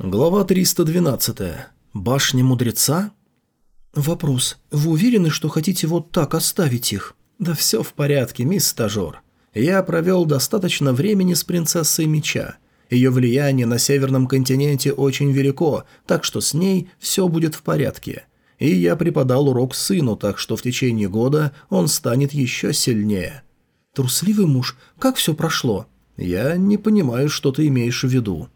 Глава 312. Башня мудреца? Вопрос. Вы уверены, что хотите вот так оставить их? Да все в порядке, мисс стажер. Я провел достаточно времени с принцессой меча. Ее влияние на северном континенте очень велико, так что с ней все будет в порядке. И я преподал урок сыну, так что в течение года он станет еще сильнее. Трусливый муж, как все прошло? Я не понимаю, что ты имеешь в виду.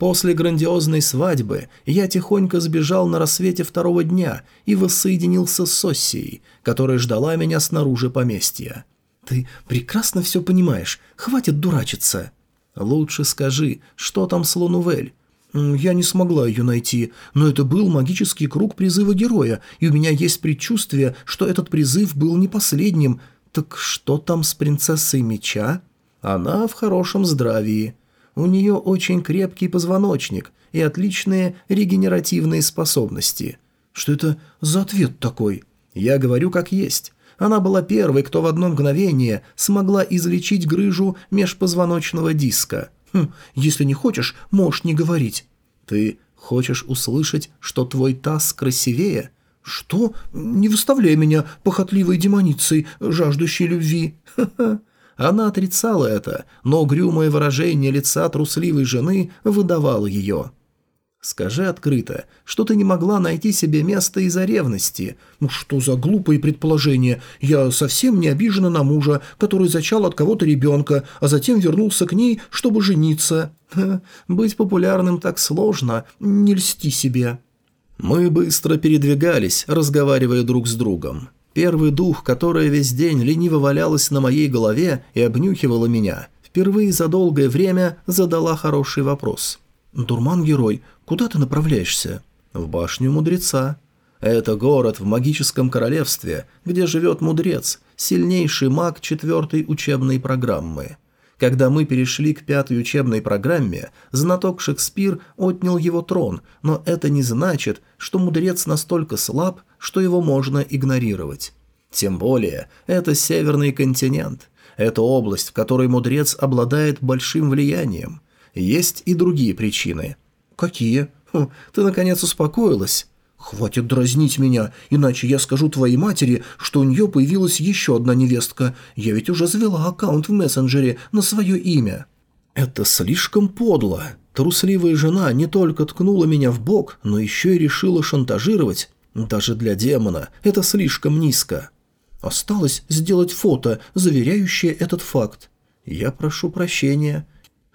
После грандиозной свадьбы я тихонько сбежал на рассвете второго дня и воссоединился с Соссией, которая ждала меня снаружи поместья. «Ты прекрасно все понимаешь, хватит дурачиться». «Лучше скажи, что там с Лунувель?» «Я не смогла ее найти, но это был магический круг призыва героя, и у меня есть предчувствие, что этот призыв был не последним. Так что там с принцессой меча?» «Она в хорошем здравии». У нее очень крепкий позвоночник и отличные регенеративные способности. Что это за ответ такой? Я говорю как есть. Она была первой, кто в одно мгновение смогла излечить грыжу межпозвоночного диска. Хм, если не хочешь, можешь не говорить. Ты хочешь услышать, что твой таз красивее? Что? Не выставляй меня похотливой демоницей, жаждущей любви. Ха-ха. Она отрицала это, но угрюмое выражение лица трусливой жены выдавало ее. «Скажи открыто, что ты не могла найти себе место из-за ревности. Ну что за глупые предположения? Я совсем не обижена на мужа, который зачал от кого-то ребенка, а затем вернулся к ней, чтобы жениться. Быть популярным так сложно, не льсти себе». Мы быстро передвигались, разговаривая друг с другом. Первый дух, которая весь день лениво валялась на моей голове и обнюхивала меня, впервые за долгое время задала хороший вопрос. «Дурман-герой, куда ты направляешься?» «В башню мудреца». «Это город в магическом королевстве, где живет мудрец, сильнейший маг четвертой учебной программы». Когда мы перешли к пятой учебной программе, знаток Шекспир отнял его трон, но это не значит, что мудрец настолько слаб, что его можно игнорировать. Тем более, это северный континент. Это область, в которой мудрец обладает большим влиянием. Есть и другие причины. Какие? Хм, ты наконец успокоилась? «Хватит дразнить меня, иначе я скажу твоей матери, что у нее появилась еще одна невестка. Я ведь уже завела аккаунт в мессенджере на свое имя». «Это слишком подло. Трусливая жена не только ткнула меня в бок, но еще и решила шантажировать. Даже для демона это слишком низко. Осталось сделать фото, заверяющее этот факт. Я прошу прощения».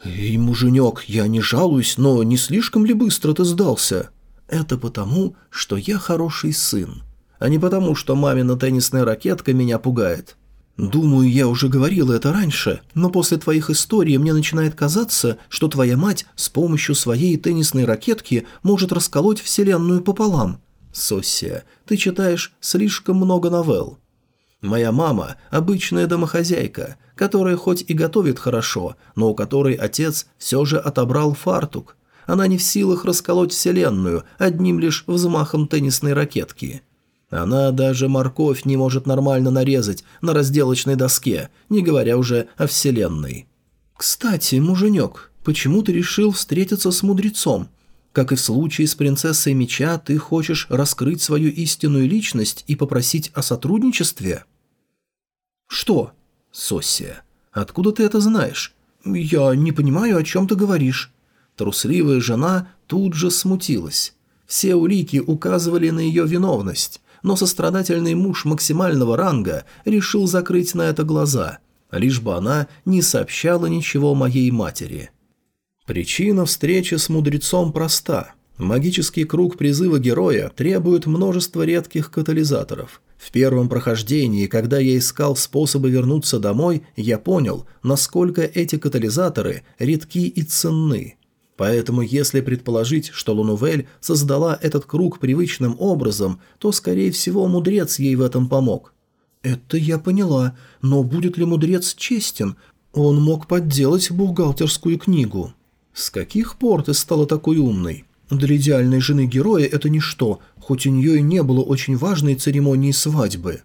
«Эй, муженек, я не жалуюсь, но не слишком ли быстро ты сдался?» Это потому, что я хороший сын, а не потому, что мамина теннисная ракетка меня пугает. Думаю, я уже говорил это раньше, но после твоих историй мне начинает казаться, что твоя мать с помощью своей теннисной ракетки может расколоть вселенную пополам. Соссия, ты читаешь слишком много новелл. Моя мама – обычная домохозяйка, которая хоть и готовит хорошо, но у которой отец все же отобрал фартук – она не в силах расколоть Вселенную одним лишь взмахом теннисной ракетки. Она даже морковь не может нормально нарезать на разделочной доске, не говоря уже о Вселенной. «Кстати, муженек, почему ты решил встретиться с мудрецом? Как и в случае с принцессой меча, ты хочешь раскрыть свою истинную личность и попросить о сотрудничестве?» «Что?» «Соссия, откуда ты это знаешь?» «Я не понимаю, о чем ты говоришь». Трусливая жена тут же смутилась. Все улики указывали на ее виновность, но сострадательный муж максимального ранга решил закрыть на это глаза, лишь бы она не сообщала ничего моей матери. Причина встречи с мудрецом проста. Магический круг призыва героя требует множества редких катализаторов. В первом прохождении, когда я искал способы вернуться домой, я понял, насколько эти катализаторы редки и ценны. Поэтому если предположить, что Лунувель создала этот круг привычным образом, то, скорее всего, мудрец ей в этом помог. «Это я поняла, но будет ли мудрец честен? Он мог подделать бухгалтерскую книгу». «С каких пор ты стала такой умной?» «Для идеальной жены героя это ничто, хоть у нее и не было очень важной церемонии свадьбы».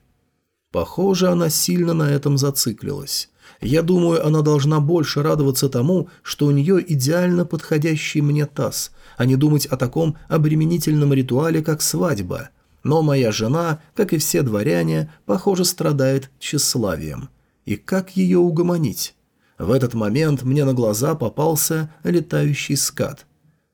Похоже, она сильно на этом зациклилась. Я думаю, она должна больше радоваться тому, что у нее идеально подходящий мне таз, а не думать о таком обременительном ритуале, как свадьба. Но моя жена, как и все дворяне, похоже, страдает тщеславием. И как ее угомонить? В этот момент мне на глаза попался летающий скат.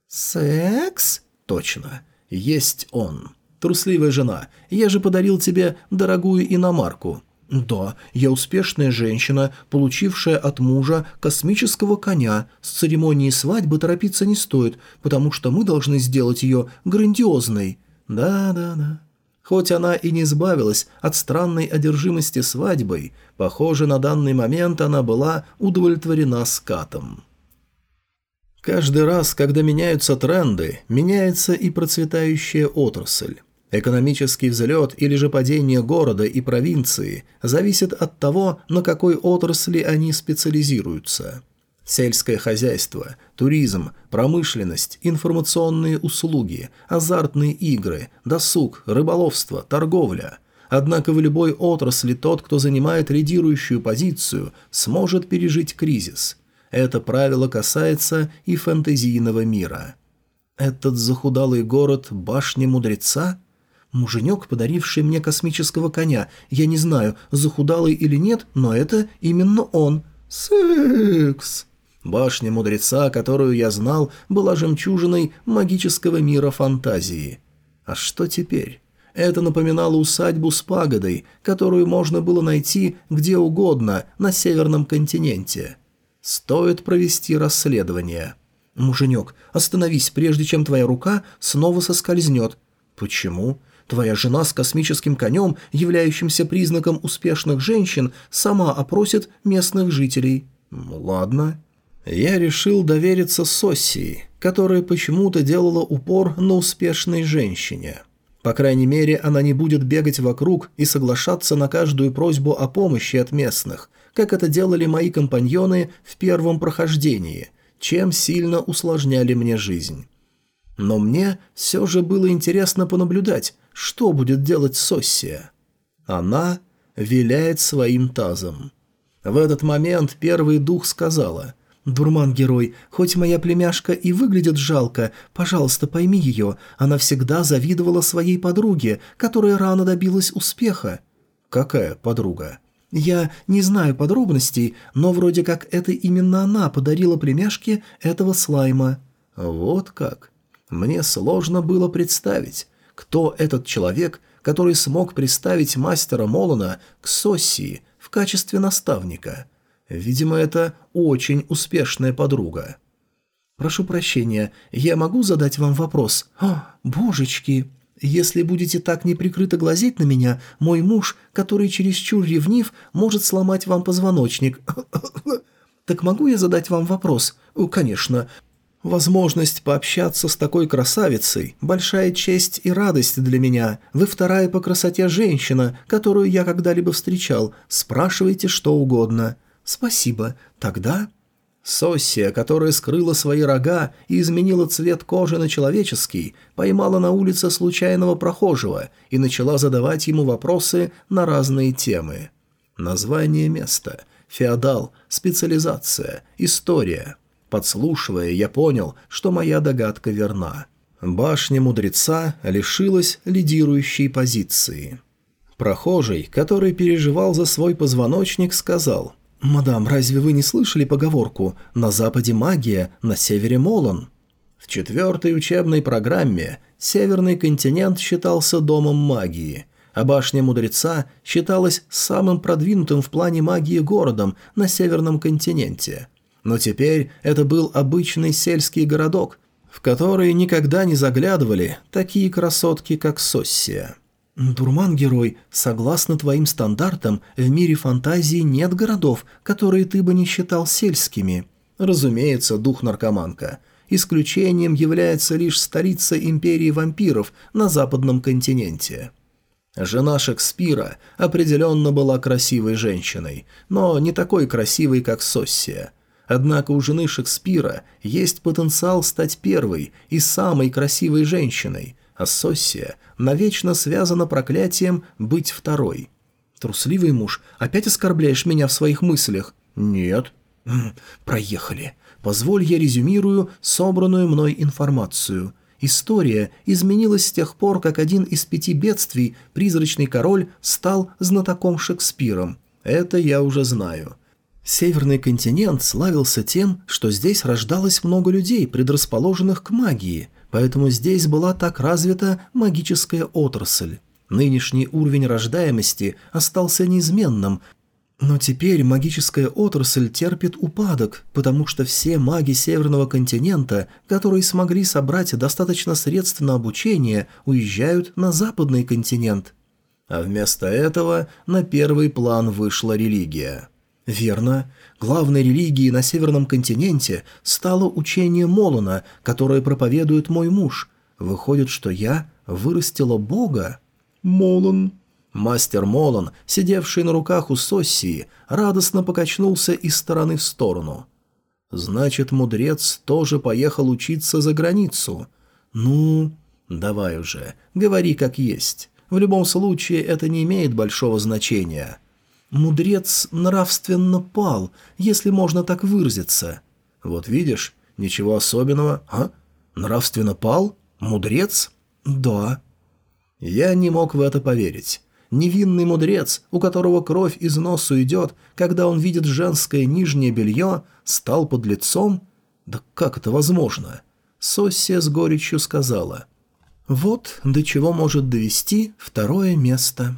«Секс?» «Точно. Есть он. Трусливая жена, я же подарил тебе дорогую иномарку». «Да, я успешная женщина, получившая от мужа космического коня. С церемонией свадьбы торопиться не стоит, потому что мы должны сделать ее грандиозной». «Да-да-да». Хоть она и не избавилась от странной одержимости свадьбой, похоже, на данный момент она была удовлетворена скатом. Каждый раз, когда меняются тренды, меняется и процветающая отрасль. Экономический взлет или же падение города и провинции зависит от того, на какой отрасли они специализируются. Сельское хозяйство, туризм, промышленность, информационные услуги, азартные игры, досуг, рыболовство, торговля. Однако в любой отрасли тот, кто занимает лидирующую позицию, сможет пережить кризис. Это правило касается и фэнтезийного мира. Этот захудалый город – башня мудреца? Муженек, подаривший мне космического коня. Я не знаю, захудалый или нет, но это именно он. Секс! Башня мудреца, которую я знал, была жемчужиной магического мира фантазии. А что теперь? Это напоминало усадьбу с пагодой, которую можно было найти где угодно на северном континенте. Стоит провести расследование. «Муженек, остановись, прежде чем твоя рука снова соскользнет». «Почему?» Твоя жена с космическим конем, являющимся признаком успешных женщин, сама опросит местных жителей». «Ладно». Я решил довериться Соссии, которая почему-то делала упор на успешной женщине. По крайней мере, она не будет бегать вокруг и соглашаться на каждую просьбу о помощи от местных, как это делали мои компаньоны в первом прохождении, чем сильно усложняли мне жизнь. Но мне все же было интересно понаблюдать, что будет делать Соссия? Она виляет своим тазом. В этот момент первый дух сказала «Дурман-герой, хоть моя племяшка и выглядит жалко, пожалуйста, пойми ее, она всегда завидовала своей подруге, которая рано добилась успеха». «Какая подруга?» «Я не знаю подробностей, но вроде как это именно она подарила племяшке этого слайма». «Вот как. Мне сложно было представить» кто этот человек, который смог представить мастера Молона к Соссии в качестве наставника. Видимо, это очень успешная подруга. «Прошу прощения, я могу задать вам вопрос?» «О, божечки!» «Если будете так неприкрыто глазеть на меня, мой муж, который чересчур ревнив, может сломать вам позвоночник». «Так могу я задать вам вопрос?» «Конечно. Возможность пообщаться с такой красавицей – большая честь и радость для меня. Вы вторая по красоте женщина, которую я когда-либо встречал. Спрашивайте что угодно. Спасибо. Тогда... Соссия, которая скрыла свои рога и изменила цвет кожи на человеческий, поймала на улице случайного прохожего и начала задавать ему вопросы на разные темы. Название места, феодал, специализация, история – Подслушивая, я понял, что моя догадка верна. Башня мудреца лишилась лидирующей позиции. Прохожий, который переживал за свой позвоночник, сказал «Мадам, разве вы не слышали поговорку «на западе магия, на севере молон»?» В четвертой учебной программе Северный континент считался домом магии, а башня мудреца считалась самым продвинутым в плане магии городом на Северном континенте – но теперь это был обычный сельский городок, в который никогда не заглядывали такие красотки, как Соссия. «Дурман-герой, согласно твоим стандартам, в мире фантазии нет городов, которые ты бы не считал сельскими». Разумеется, дух-наркоманка. Исключением является лишь столица империи вампиров на западном континенте. Жена Шекспира определенно была красивой женщиной, но не такой красивой, как Соссия. Однако у жены Шекспира есть потенциал стать первой и самой красивой женщиной, а Соссия навечно связана проклятием быть второй. «Трусливый муж, опять оскорбляешь меня в своих мыслях?» Нет. Проехали. Позволь я резюмирую собранную мной информацию. История изменилась с тех пор, как один из пяти бедствий, призрачный король, стал знатоком Шекспиром. Это я уже знаю. Северный континент славился тем, что здесь рождалось много людей, предрасположенных к магии, поэтому здесь была так развита магическая отрасль. Нынешний уровень рождаемости остался неизменным, но теперь магическая отрасль терпит упадок, потому что все маги Северного континента, которые смогли собрать достаточно средств на обучение, уезжают на Западный континент. А вместо этого на первый план вышла религия. Верно. Главной религией на Северном континенте стало учение Молона, которое проповедует мой муж. Выходит, что я вырастила Бога? Молон. Мастер Молон, сидевший на руках у Соссии, радостно покачнулся из стороны в сторону. «Значит, мудрец тоже поехал учиться за границу. Ну, давай уже, говори как есть. В любом случае, это не имеет большого значения». Мудрец нравственно пал, если можно так выразиться. Вот видишь, ничего особенного, а? Нравственно пал? Мудрец? Да. Я не мог в это поверить. Невинный мудрец, у которого кровь из носу идет, когда он видит женское нижнее белье, стал под лицом? Да как это возможно? Соссия с горечью сказала. Вот до чего может довести второе место.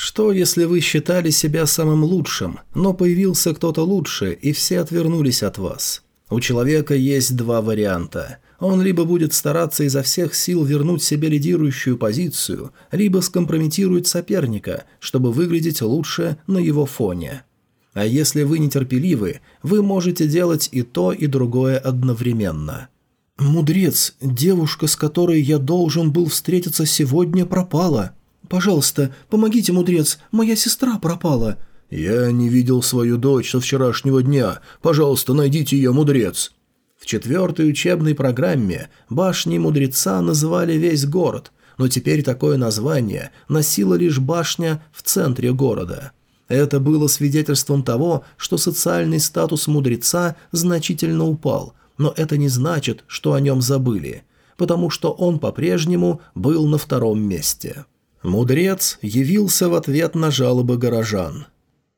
Что, если вы считали себя самым лучшим, но появился кто-то лучше, и все отвернулись от вас? У человека есть два варианта. Он либо будет стараться изо всех сил вернуть себе лидирующую позицию, либо скомпрометирует соперника, чтобы выглядеть лучше на его фоне. А если вы нетерпеливы, вы можете делать и то, и другое одновременно. «Мудрец, девушка, с которой я должен был встретиться сегодня, пропала», «Пожалуйста, помогите, мудрец, моя сестра пропала». «Я не видел свою дочь со вчерашнего дня. Пожалуйста, найдите ее, мудрец». В четвертой учебной программе башни мудреца называли весь город, но теперь такое название носила лишь башня в центре города. Это было свидетельством того, что социальный статус мудреца значительно упал, но это не значит, что о нем забыли, потому что он по-прежнему был на втором месте. Мудрец явился в ответ на жалобы горожан.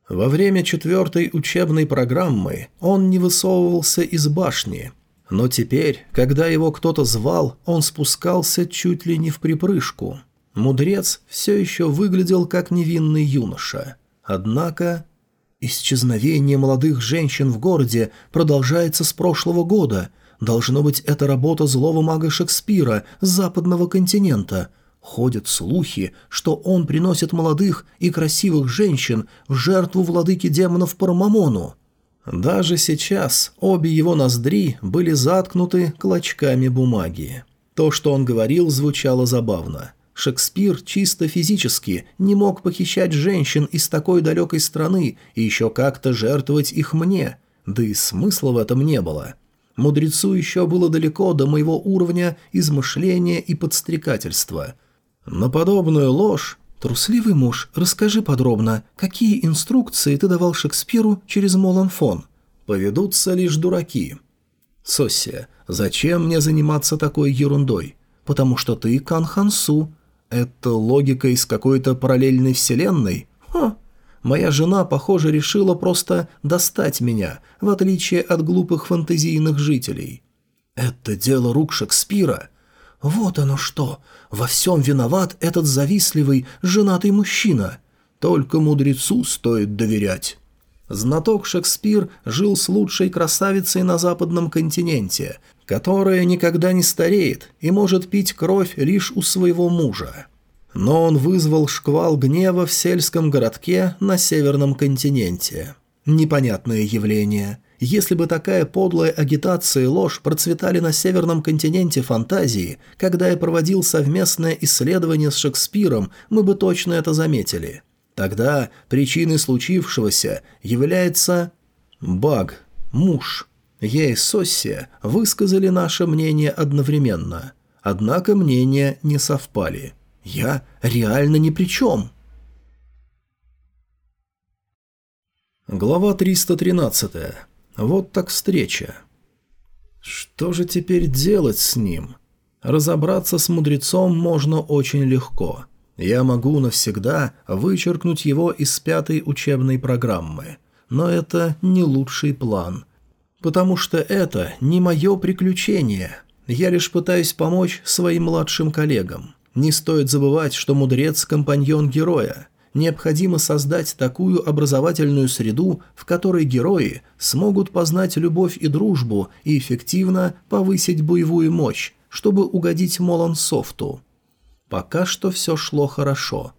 Во время четвертой учебной программы он не высовывался из башни, но теперь, когда его кто-то звал, он спускался чуть ли не в припрыжку. Мудрец все еще выглядел как невинный юноша. Однако исчезновение молодых женщин в городе продолжается с прошлого года. Должно быть, это работа злого мага Шекспира с западного континента – Ходят слухи, что он приносит молодых и красивых женщин в жертву владыки демонов Пармамону. Даже сейчас обе его ноздри были заткнуты клочками бумаги. То, что он говорил, звучало забавно. Шекспир чисто физически не мог похищать женщин из такой далекой страны и еще как-то жертвовать их мне, да и смысла в этом не было. Мудрецу еще было далеко до моего уровня измышления и подстрекательства – на подобную ложь «Трусливый муж, расскажи подробно, какие инструкции ты давал Шекспиру через Моланфон?» «Поведутся лишь дураки». «Соссия, зачем мне заниматься такой ерундой? Потому что ты Кан Хансу. Это логика из какой-то параллельной вселенной? Ха! Моя жена, похоже, решила просто достать меня, в отличие от глупых фантазийных жителей». «Это дело рук Шекспира. «Вот оно что! Во всем виноват этот завистливый, женатый мужчина. Только мудрецу стоит доверять». Знаток Шекспир жил с лучшей красавицей на западном континенте, которая никогда не стареет и может пить кровь лишь у своего мужа. Но он вызвал шквал гнева в сельском городке на северном континенте. Непонятное явление – если бы такая подлая агитация и ложь процветали на северном континенте фантазии, когда я проводил совместное исследование с Шекспиром, мы бы точно это заметили. Тогда причиной случившегося является баг, муж. Я и Соссия высказали наше мнение одновременно. Однако мнения не совпали. Я реально ни при чем. Глава 313. Вот так встреча. Что же теперь делать с ним? Разобраться с мудрецом можно очень легко. Я могу навсегда вычеркнуть его из пятой учебной программы. Но это не лучший план. Потому что это не мое приключение. Я лишь пытаюсь помочь своим младшим коллегам. Не стоит забывать, что мудрец – компаньон героя необходимо создать такую образовательную среду, в которой герои смогут познать любовь и дружбу и эффективно повысить боевую мощь, чтобы угодить Молансофту. Пока что все шло хорошо.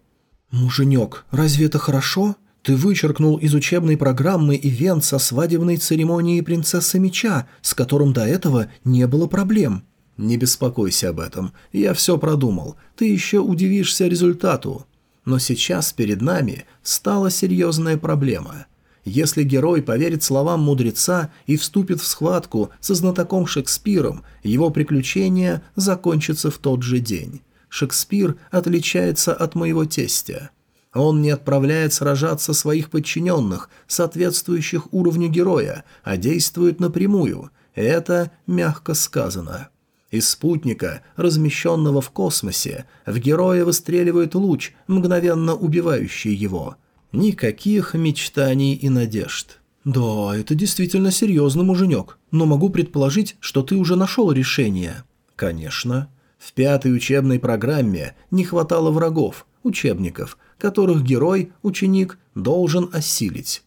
«Муженек, разве это хорошо? Ты вычеркнул из учебной программы ивент со свадебной церемонией принцессы меча, с которым до этого не было проблем». «Не беспокойся об этом. Я все продумал. Ты еще удивишься результату». Но сейчас перед нами стала серьезная проблема. Если герой поверит словам мудреца и вступит в схватку со знатоком Шекспиром, его приключение закончится в тот же день. Шекспир отличается от моего тестя. Он не отправляет сражаться своих подчиненных, соответствующих уровню героя, а действует напрямую. Это мягко сказано. Из спутника, размещенного в космосе, в героя выстреливает луч, мгновенно убивающий его. Никаких мечтаний и надежд. «Да, это действительно серьезный муженек, но могу предположить, что ты уже нашел решение». «Конечно. В пятой учебной программе не хватало врагов, учебников, которых герой, ученик, должен осилить».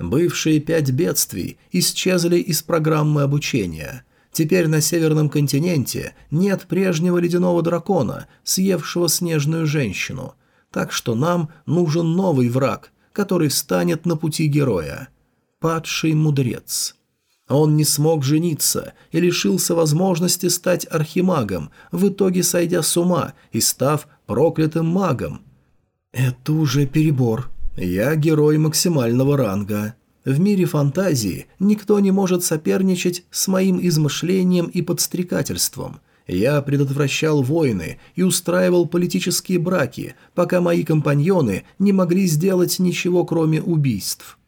Бывшие пять бедствий исчезли из программы обучения – Теперь на северном континенте нет прежнего ледяного дракона, съевшего снежную женщину. Так что нам нужен новый враг, который встанет на пути героя. Падший мудрец. Он не смог жениться и лишился возможности стать архимагом, в итоге сойдя с ума и став проклятым магом. Это уже перебор. Я герой максимального ранга. В мире фантазии никто не может соперничать с моим измышлением и подстрекательством. Я предотвращал войны и устраивал политические браки, пока мои компаньоны не могли сделать ничего, кроме убийств.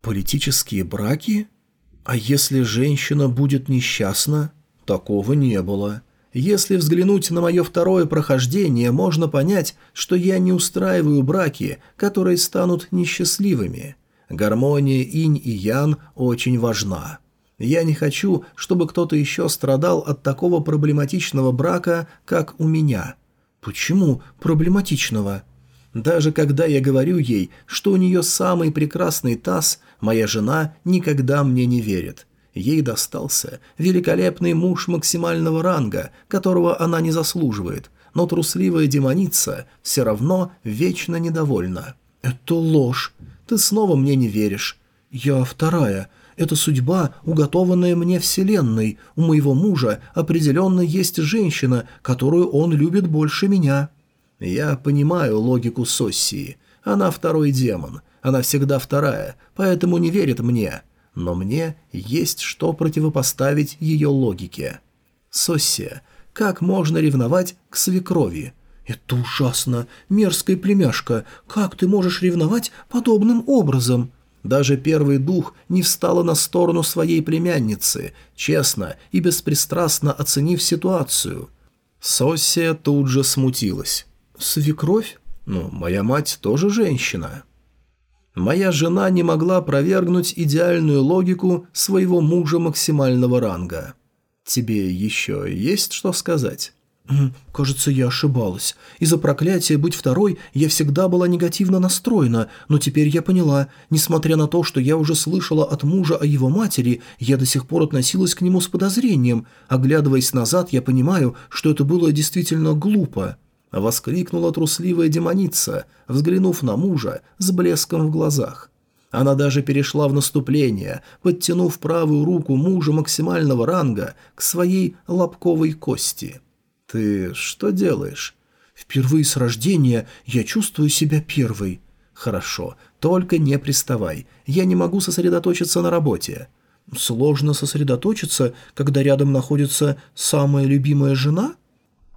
Политические браки? А если женщина будет несчастна? Такого не было. Если взглянуть на мое второе прохождение, можно понять, что я не устраиваю браки, которые станут несчастливыми. Гармония инь и ян очень важна. Я не хочу, чтобы кто-то еще страдал от такого проблематичного брака, как у меня. Почему проблематичного? Даже когда я говорю ей, что у нее самый прекрасный таз, моя жена никогда мне не верит. Ей достался великолепный муж максимального ранга, которого она не заслуживает, но трусливая демоница все равно вечно недовольна. «Это ложь. Ты снова мне не веришь. Я вторая. Это судьба, уготованная мне вселенной. У моего мужа определенно есть женщина, которую он любит больше меня. Я понимаю логику Соссии. Она второй демон. Она всегда вторая, поэтому не верит мне. Но мне есть что противопоставить ее логике. Соссия, как можно ревновать к свекрови? «Это ужасно! Мерзкая племяшка! Как ты можешь ревновать подобным образом?» Даже первый дух не встала на сторону своей племянницы, честно и беспристрастно оценив ситуацию. Сосия тут же смутилась. «Свекровь? Ну, моя мать тоже женщина». Моя жена не могла провергнуть идеальную логику своего мужа максимального ранга. «Тебе еще есть что сказать?» «Кажется, я ошибалась. Из-за проклятия быть второй я всегда была негативно настроена, но теперь я поняла, несмотря на то, что я уже слышала от мужа о его матери, я до сих пор относилась к нему с подозрением. Оглядываясь назад, я понимаю, что это было действительно глупо». Воскликнула трусливая демоница, взглянув на мужа с блеском в глазах. Она даже перешла в наступление, подтянув правую руку мужа максимального ранга к своей лобковой кости – «Ты что делаешь?» «Впервые с рождения я чувствую себя первой». «Хорошо, только не приставай. Я не могу сосредоточиться на работе». «Сложно сосредоточиться, когда рядом находится самая любимая жена?»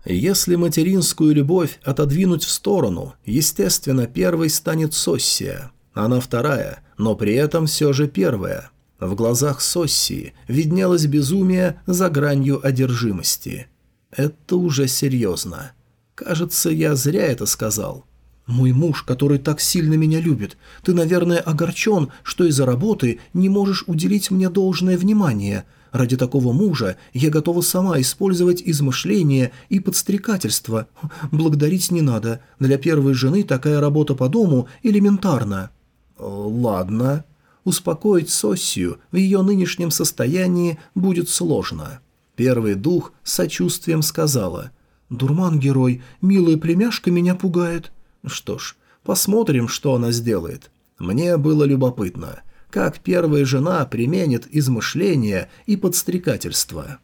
Если материнскую любовь отодвинуть в сторону, естественно, первой станет Соссия. Она вторая, но при этом все же первое. В глазах Соссии виднелось безумие за гранью одержимости. Это уже серьезно. Кажется, я зря это сказал. «Мой муж, который так сильно меня любит, ты, наверное, огорчен, что из-за работы не можешь уделить мне должное внимание. Ради такого мужа я готова сама использовать измышления и подстрекательство. Благодарить не надо. Для первой жены такая работа по дому элементарна». «Ладно». Успокоить Соссию в ее нынешнем состоянии будет сложно. Первый дух с сочувствием сказала «Дурман-герой, милая племяшка меня пугает». Что ж, посмотрим, что она сделает. Мне было любопытно, как первая жена применит измышления и подстрекательство.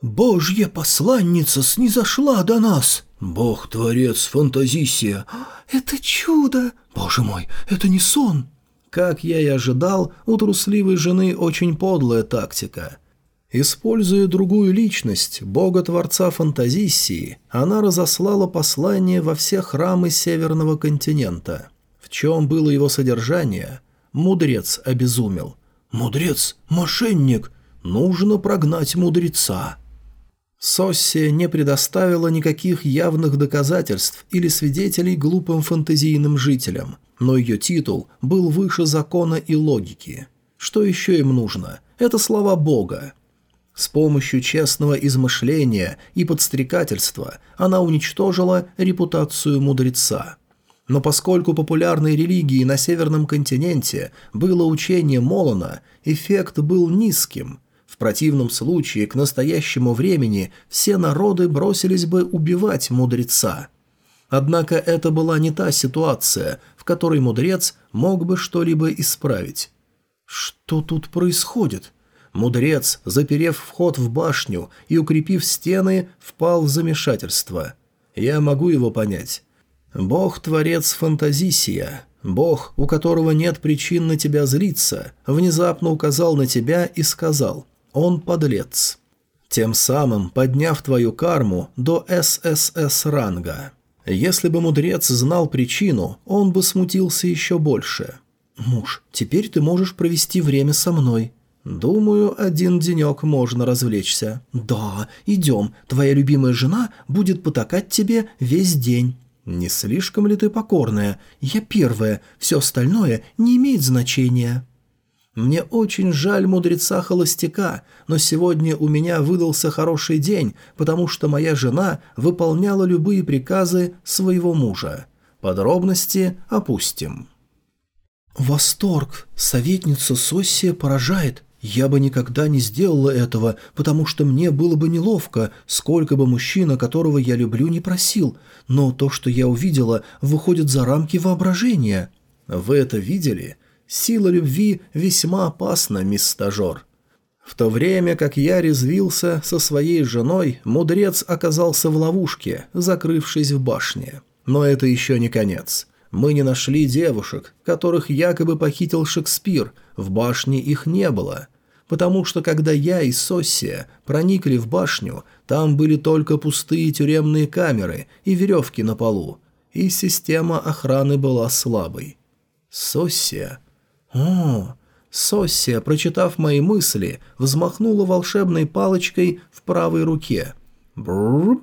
«Божья посланница снизошла до нас!» «Бог-творец Фантазисия!» «Это чудо! Боже мой, это не сон!» Как я и ожидал, у трусливой жены очень подлая тактика. Используя другую личность, бога-творца Фантазиссии, она разослала послание во все храмы Северного континента. В чем было его содержание? Мудрец обезумел. «Мудрец, мошенник! Нужно прогнать мудреца!» Соссия не предоставила никаких явных доказательств или свидетелей глупым фантазийным жителям, но ее титул был выше закона и логики. Что еще им нужно? Это слова Бога. С помощью честного измышления и подстрекательства она уничтожила репутацию мудреца. Но поскольку популярной религией на Северном континенте было учение Молона, эффект был низким. В противном случае к настоящему времени все народы бросились бы убивать мудреца. Однако это была не та ситуация, в которой мудрец мог бы что-либо исправить. «Что тут происходит?» Мудрец, заперев вход в башню и укрепив стены, впал в замешательство. Я могу его понять. Бог-творец Фантазисия, Бог, у которого нет причин на тебя злиться, внезапно указал на тебя и сказал «Он подлец», тем самым подняв твою карму до ССС ранга. Если бы мудрец знал причину, он бы смутился еще больше. «Муж, теперь ты можешь провести время со мной», «Думаю, один денек можно развлечься». «Да, идем. Твоя любимая жена будет потакать тебе весь день». «Не слишком ли ты покорная? Я первая, все остальное не имеет значения». «Мне очень жаль мудреца-холостяка, но сегодня у меня выдался хороший день, потому что моя жена выполняла любые приказы своего мужа. Подробности опустим». «Восторг! Советница Соссия поражает. Я бы никогда не сделала этого, потому что мне было бы неловко, сколько бы мужчина, которого я люблю, не просил, но то, что я увидела, выходит за рамки воображения. Вы это видели? Сила любви весьма опасна, мисс стажер. В то время, как я резвился со своей женой, мудрец оказался в ловушке, закрывшись в башне. Но это еще не конец. Мы не нашли девушек, которых якобы похитил Шекспир, в башне их не было потому что когда я и Соссия проникли в башню, там были только пустые тюремные камеры и веревки на полу, и система охраны была слабой. Соссия... О, Соссия, прочитав мои мысли, взмахнула волшебной палочкой в правой руке. Бррр.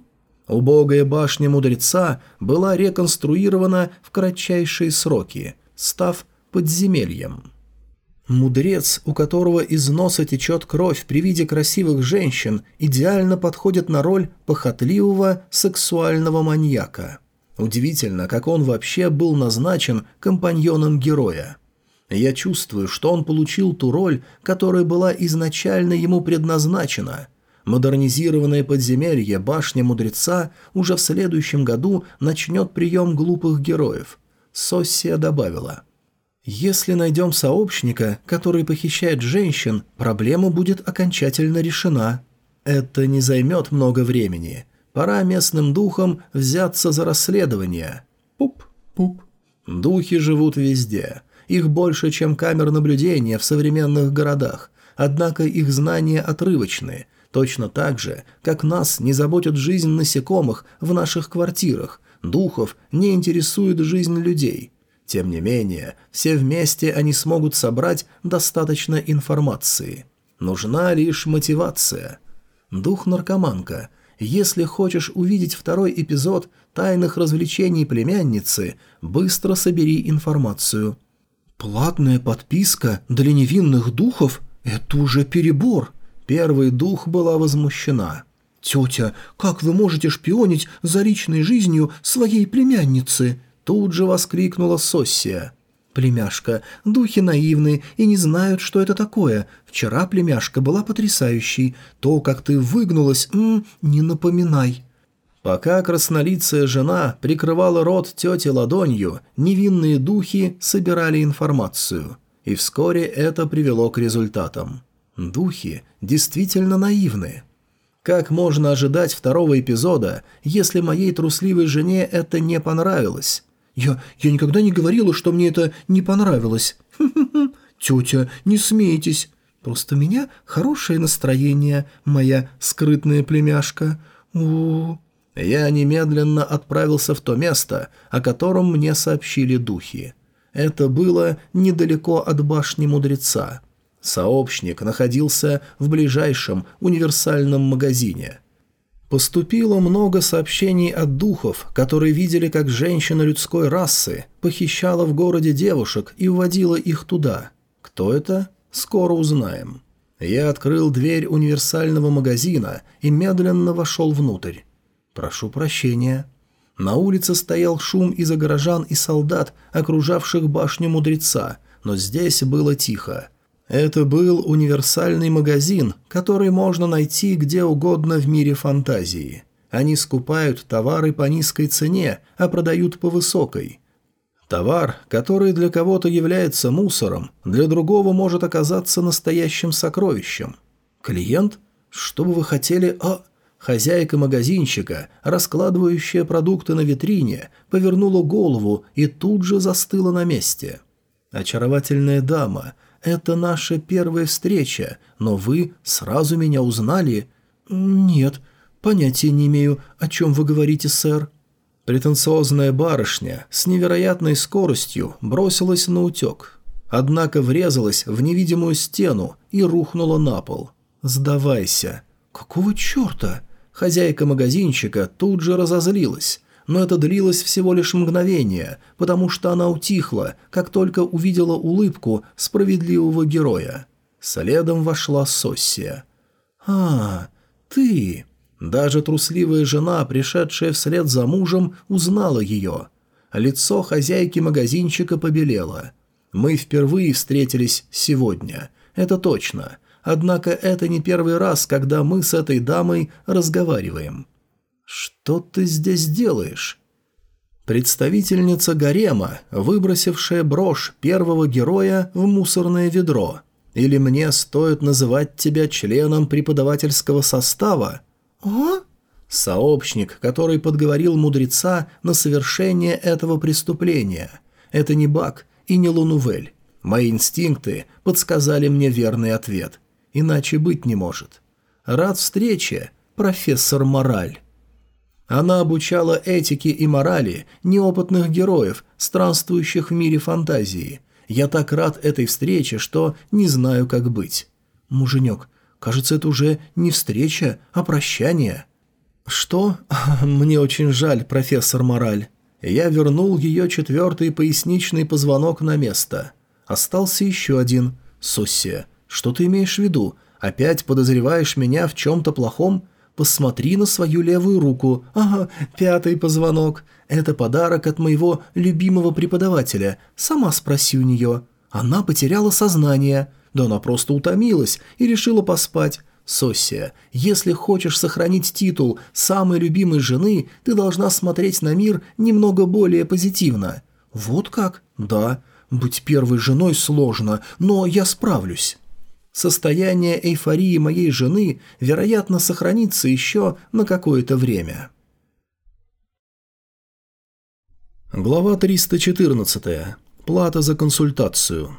Убогая башня мудреца была реконструирована в кратчайшие сроки, став подземельем. Мудрец, у которого из носа течет кровь при виде красивых женщин, идеально подходит на роль похотливого сексуального маньяка. Удивительно, как он вообще был назначен компаньоном героя. Я чувствую, что он получил ту роль, которая была изначально ему предназначена. Модернизированное подземелье Башня Мудреца уже в следующем году начнет прием глупых героев. Соссия добавила – если найдем сообщника, который похищает женщин, проблема будет окончательно решена. Это не займет много времени. Пора местным духам взяться за расследование. Пуп-пуп. Духи живут везде. Их больше, чем камер наблюдения в современных городах. Однако их знания отрывочны. Точно так же, как нас не заботит жизнь насекомых в наших квартирах. Духов не интересует жизнь людей – Тем не менее, все вместе они смогут собрать достаточно информации. Нужна лишь мотивация. Дух наркоманка. Если хочешь увидеть второй эпизод тайных развлечений племянницы, быстро собери информацию. Платная подписка для невинных духов – это уже перебор. Первый дух была возмущена. «Тетя, как вы можете шпионить за личной жизнью своей племянницы?» Тут же воскликнула Соссия. «Племяшка, духи наивны и не знают, что это такое. Вчера племяшка была потрясающей. То, как ты выгнулась, м -м, не напоминай». Пока краснолицая жена прикрывала рот тети ладонью, невинные духи собирали информацию. И вскоре это привело к результатам. Духи действительно наивны. Как можно ожидать второго эпизода, если моей трусливой жене это не понравилось? «Я... я никогда не говорила, что мне это не понравилось». «Тетя, не смейтесь. Просто у меня хорошее настроение, моя скрытная племяшка. у Я немедленно отправился в то место, о котором мне сообщили духи. Это было недалеко от башни мудреца. Сообщник находился в ближайшем универсальном магазине – Поступило много сообщений от духов, которые видели, как женщина людской расы похищала в городе девушек и уводила их туда. Кто это? Скоро узнаем. Я открыл дверь универсального магазина и медленно вошел внутрь. Прошу прощения. На улице стоял шум из-за горожан и солдат, окружавших башню мудреца, но здесь было тихо. Это был универсальный магазин, который можно найти где угодно в мире фантазии. Они скупают товары по низкой цене, а продают по высокой. Товар, который для кого-то является мусором, для другого может оказаться настоящим сокровищем. Клиент? Что бы вы хотели А Хозяйка магазинчика, раскладывающая продукты на витрине, повернула голову и тут же застыла на месте. Очаровательная дама – это наша первая встреча, но вы сразу меня узнали?» «Нет, понятия не имею, о чем вы говорите, сэр». Претенциозная барышня с невероятной скоростью бросилась на утек, однако врезалась в невидимую стену и рухнула на пол. «Сдавайся». «Какого черта?» Хозяйка магазинчика тут же разозлилась но это длилось всего лишь мгновение, потому что она утихла, как только увидела улыбку справедливого героя. Следом вошла Соссия. «А, ты...» Даже трусливая жена, пришедшая вслед за мужем, узнала ее. Лицо хозяйки магазинчика побелело. «Мы впервые встретились сегодня. Это точно. Однако это не первый раз, когда мы с этой дамой разговариваем. «Что ты здесь делаешь?» Представительница гарема, выбросившая брошь первого героя в мусорное ведро. Или мне стоит называть тебя членом преподавательского состава? О? Сообщник, который подговорил мудреца на совершение этого преступления. Это не Бак и не Лунувель. Мои инстинкты подсказали мне верный ответ. Иначе быть не может. Рад встрече, профессор Мораль. Она обучала этике и морали неопытных героев, странствующих в мире фантазии. Я так рад этой встрече, что не знаю, как быть. Муженек, кажется, это уже не встреча, а прощание. Что? Мне очень жаль, профессор Мораль. Я вернул ее четвертый поясничный позвонок на место. Остался еще один. Суссия, что ты имеешь в виду? Опять подозреваешь меня в чем-то плохом? Посмотри на свою левую руку. Ага, пятый позвонок. Это подарок от моего любимого преподавателя. Сама спроси у нее. Она потеряла сознание. Да она просто утомилась и решила поспать. Соссия, если хочешь сохранить титул самой любимой жены, ты должна смотреть на мир немного более позитивно. Вот как? Да. Быть первой женой сложно, но я справлюсь. Состояние эйфории моей жены, вероятно, сохранится еще на какое-то время. Глава 314. Плата за консультацию.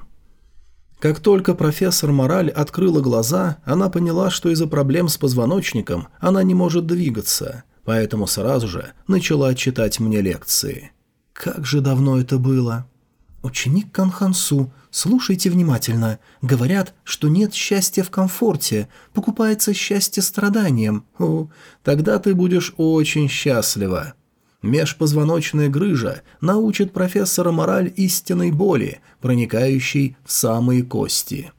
Как только профессор Мораль открыла глаза, она поняла, что из-за проблем с позвоночником она не может двигаться, поэтому сразу же начала читать мне лекции. Как же давно это было. «Ученик Канхансу, слушайте внимательно. Говорят, что нет счастья в комфорте, покупается счастье страданием. О, тогда ты будешь очень счастлива». Межпозвоночная грыжа научит профессора мораль истинной боли, проникающей в самые кости.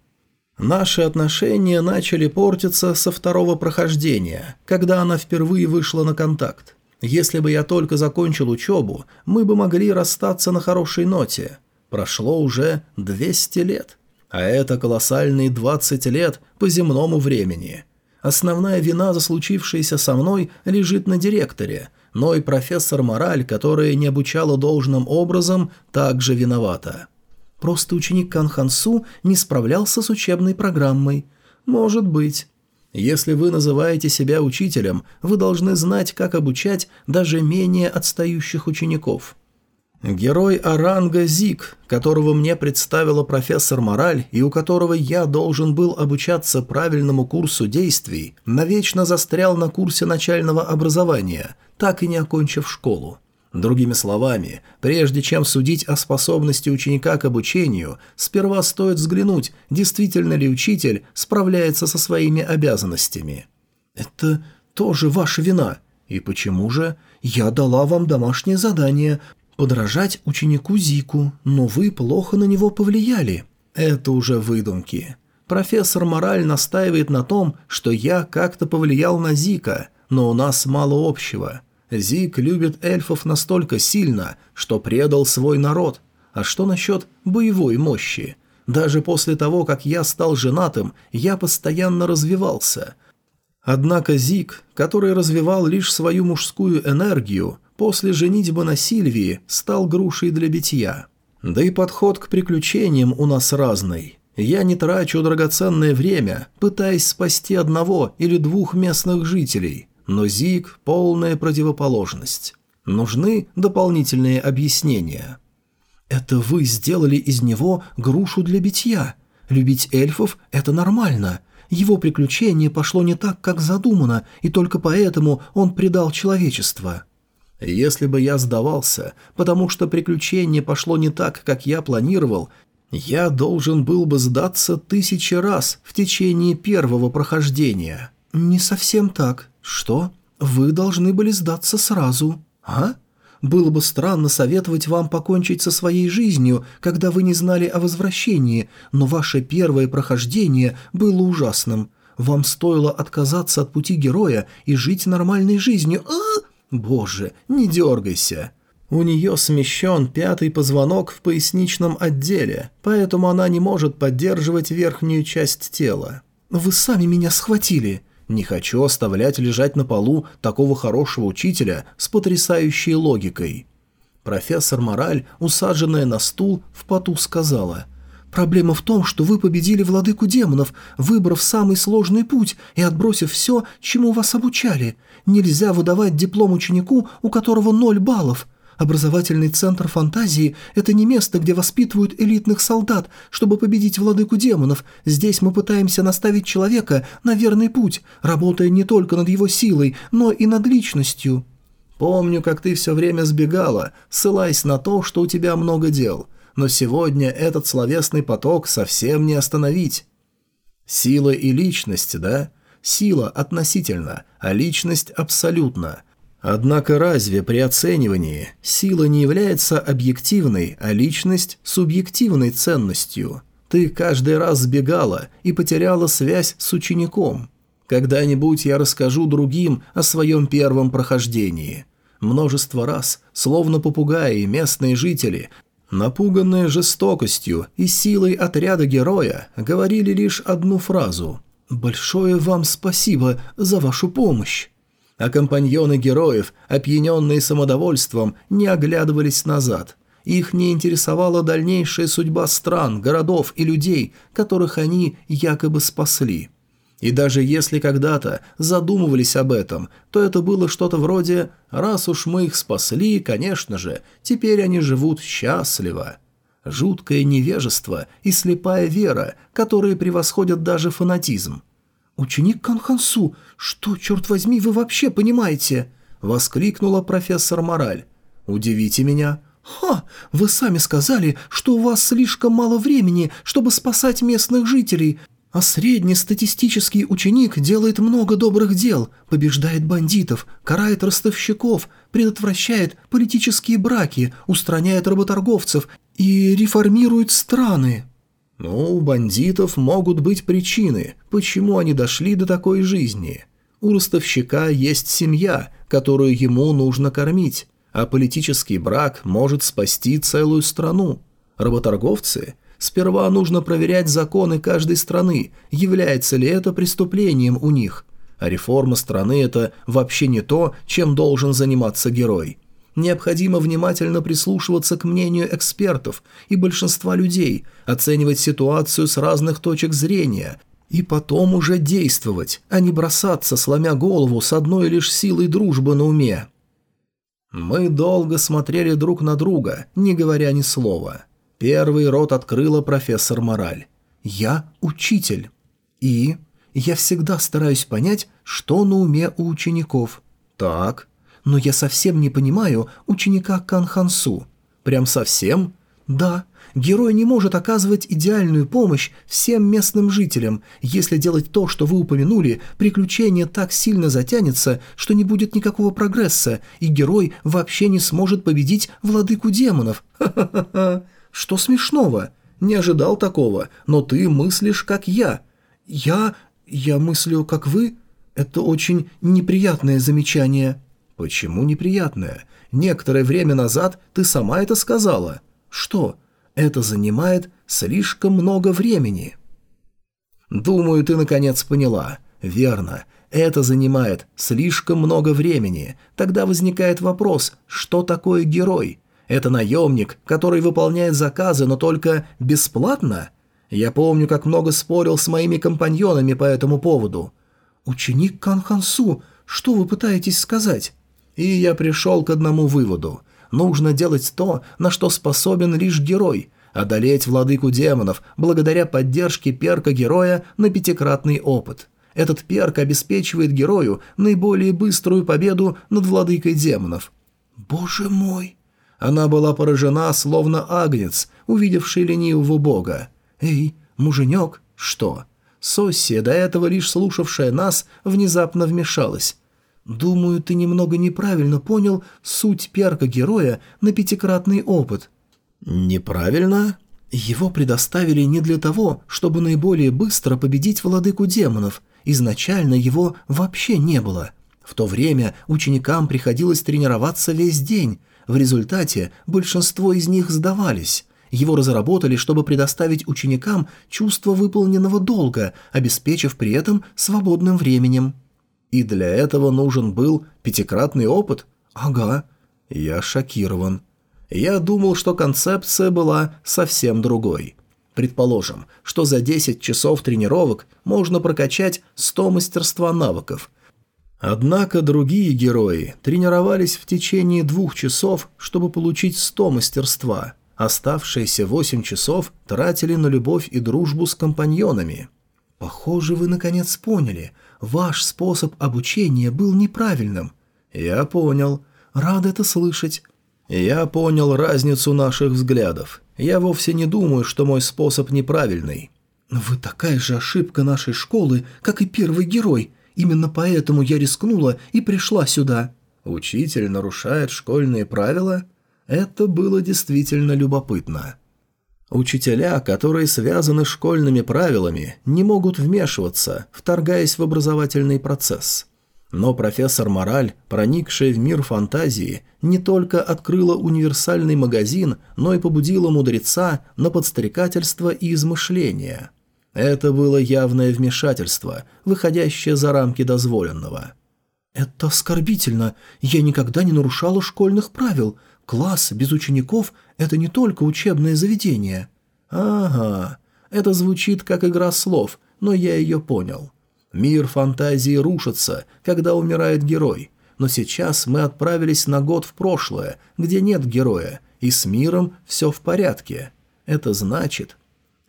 Наши отношения начали портиться со второго прохождения, когда она впервые вышла на контакт. Если бы я только закончил учебу, мы бы могли расстаться на хорошей ноте. Прошло уже 200 лет. А это колоссальные 20 лет по земному времени. Основная вина за случившееся со мной лежит на директоре, но и профессор Мораль, которая не обучала должным образом, также виновата. Просто ученик Канхансу не справлялся с учебной программой. Может быть. Если вы называете себя учителем, вы должны знать, как обучать даже менее отстающих учеников. Герой Аранга Зик, которого мне представила профессор Мораль и у которого я должен был обучаться правильному курсу действий, навечно застрял на курсе начального образования, так и не окончив школу. Другими словами, прежде чем судить о способности ученика к обучению, сперва стоит взглянуть, действительно ли учитель справляется со своими обязанностями. «Это тоже ваша вина. И почему же? Я дала вам домашнее задание – подражать ученику Зику, но вы плохо на него повлияли. Это уже выдумки. Профессор Мораль настаивает на том, что я как-то повлиял на Зика, но у нас мало общего». Зик любит эльфов настолько сильно, что предал свой народ. А что насчет боевой мощи? Даже после того, как я стал женатым, я постоянно развивался. Однако Зик, который развивал лишь свою мужскую энергию, после женитьбы на Сильвии стал грушей для битья. Да и подход к приключениям у нас разный. Я не трачу драгоценное время, пытаясь спасти одного или двух местных жителей – но Зиг – полная противоположность. Нужны дополнительные объяснения. «Это вы сделали из него грушу для битья. Любить эльфов – это нормально. Его приключение пошло не так, как задумано, и только поэтому он предал человечество». Если бы я сдавался, потому что приключение пошло не так, как я планировал, я должен был бы сдаться тысячи раз в течение первого прохождения. Не совсем так. «Что? Вы должны были сдаться сразу. А? Было бы странно советовать вам покончить со своей жизнью, когда вы не знали о возвращении, но ваше первое прохождение было ужасным. Вам стоило отказаться от пути героя и жить нормальной жизнью. А? Боже, не дергайся». У нее смещен пятый позвонок в поясничном отделе, поэтому она не может поддерживать верхнюю часть тела. «Вы сами меня схватили. Не хочу оставлять лежать на полу такого хорошего учителя с потрясающей логикой. Профессор Мораль, усаженная на стул, в поту сказала – Проблема в том, что вы победили владыку демонов, выбрав самый сложный путь и отбросив все, чему вас обучали. Нельзя выдавать диплом ученику, у которого ноль баллов. Образовательный центр фантазии – это не место, где воспитывают элитных солдат, чтобы победить владыку демонов. Здесь мы пытаемся наставить человека на верный путь, работая не только над его силой, но и над личностью. Помню, как ты все время сбегала, ссылаясь на то, что у тебя много дел. Но сегодня этот словесный поток совсем не остановить. Сила и личность, да? Сила относительно, а личность абсолютно – Однако разве при оценивании сила не является объективной, а личность – субъективной ценностью? Ты каждый раз сбегала и потеряла связь с учеником. Когда-нибудь я расскажу другим о своем первом прохождении. Множество раз, словно попугаи, местные жители, напуганные жестокостью и силой отряда героя, говорили лишь одну фразу «Большое вам спасибо за вашу помощь» а компаньоны героев, опьяненные самодовольством, не оглядывались назад. Их не интересовала дальнейшая судьба стран, городов и людей, которых они якобы спасли. И даже если когда-то задумывались об этом, то это было что-то вроде «раз уж мы их спасли, конечно же, теперь они живут счастливо». Жуткое невежество и слепая вера, которые превосходят даже фанатизм – «Ученик Канхансу, что, черт возьми, вы вообще понимаете?» – воскликнула профессор Мораль. «Удивите меня. «Ха! Вы сами сказали, что у вас слишком мало времени, чтобы спасать местных жителей, а среднестатистический ученик делает много добрых дел, побеждает бандитов, карает ростовщиков, предотвращает политические браки, устраняет работорговцев и реформирует страны». «Ну, у бандитов могут быть причины, почему они дошли до такой жизни. У ростовщика есть семья, которую ему нужно кормить, а политический брак может спасти целую страну. Работорговцы Сперва нужно проверять законы каждой страны, является ли это преступлением у них. А реформа страны – это вообще не то, чем должен заниматься герой. Необходимо внимательно прислушиваться к мнению экспертов и большинства людей, оценивать ситуацию с разных точек зрения и потом уже действовать, а не бросаться, сломя голову с одной лишь силой дружбы на уме. Мы долго смотрели друг на друга, не говоря ни слова. Первый рот открыла профессор Мораль. «Я учитель. И я всегда стараюсь понять, что на уме у учеников. Так, но я совсем не понимаю ученика Канхансу. Прям совсем? Да, герой не может оказывать идеальную помощь всем местным жителям. Если делать то, что вы упомянули, приключение так сильно затянется, что не будет никакого прогресса, и герой вообще не сможет победить владыку демонов. Ха-ха-ха. Что смешного? Не ожидал такого, но ты мыслишь, как я. Я... я мыслю, как вы? Это очень неприятное замечание». «Почему неприятное? Некоторое время назад ты сама это сказала». «Что? Это занимает слишком много времени». «Думаю, ты наконец поняла. Верно. Это занимает слишком много времени. Тогда возникает вопрос, что такое герой? Это наемник, который выполняет заказы, но только бесплатно? Я помню, как много спорил с моими компаньонами по этому поводу. «Ученик Канхансу, что вы пытаетесь сказать?» И я пришел к одному выводу. Нужно делать то, на что способен лишь герой – одолеть владыку демонов благодаря поддержке перка героя на пятикратный опыт. Этот перк обеспечивает герою наиболее быструю победу над владыкой демонов. «Боже мой!» Она была поражена, словно агнец, увидевший ленивого бога. «Эй, муженек, что?» Соссия, до этого лишь слушавшая нас, внезапно вмешалась. «Думаю, ты немного неправильно понял суть перка героя на пятикратный опыт». «Неправильно?» Его предоставили не для того, чтобы наиболее быстро победить владыку демонов. Изначально его вообще не было. В то время ученикам приходилось тренироваться весь день, в результате большинство из них сдавались. Его разработали, чтобы предоставить ученикам чувство выполненного долга, обеспечив при этом свободным временем. И для этого нужен был пятикратный опыт? Ага. Я шокирован. Я думал, что концепция была совсем другой. Предположим, что за 10 часов тренировок можно прокачать 100 мастерства навыков – Однако другие герои тренировались в течение двух часов, чтобы получить 100 мастерства. Оставшиеся 8 часов тратили на любовь и дружбу с компаньонами. «Похоже, вы наконец поняли. Ваш способ обучения был неправильным». «Я понял. Рад это слышать». «Я понял разницу наших взглядов. Я вовсе не думаю, что мой способ неправильный». «Вы такая же ошибка нашей школы, как и первый герой», Именно поэтому я рискнула и пришла сюда». Учитель нарушает школьные правила? Это было действительно любопытно. Учителя, которые связаны школьными правилами, не могут вмешиваться, вторгаясь в образовательный процесс. Но профессор Мораль, проникшая в мир фантазии, не только открыла универсальный магазин, но и побудила мудреца на подстрекательство и измышления – это было явное вмешательство, выходящее за рамки дозволенного. «Это оскорбительно. Я никогда не нарушала школьных правил. Класс без учеников – это не только учебное заведение». «Ага, это звучит как игра слов, но я ее понял. Мир фантазии рушится, когда умирает герой, но сейчас мы отправились на год в прошлое, где нет героя, и с миром все в порядке. Это значит,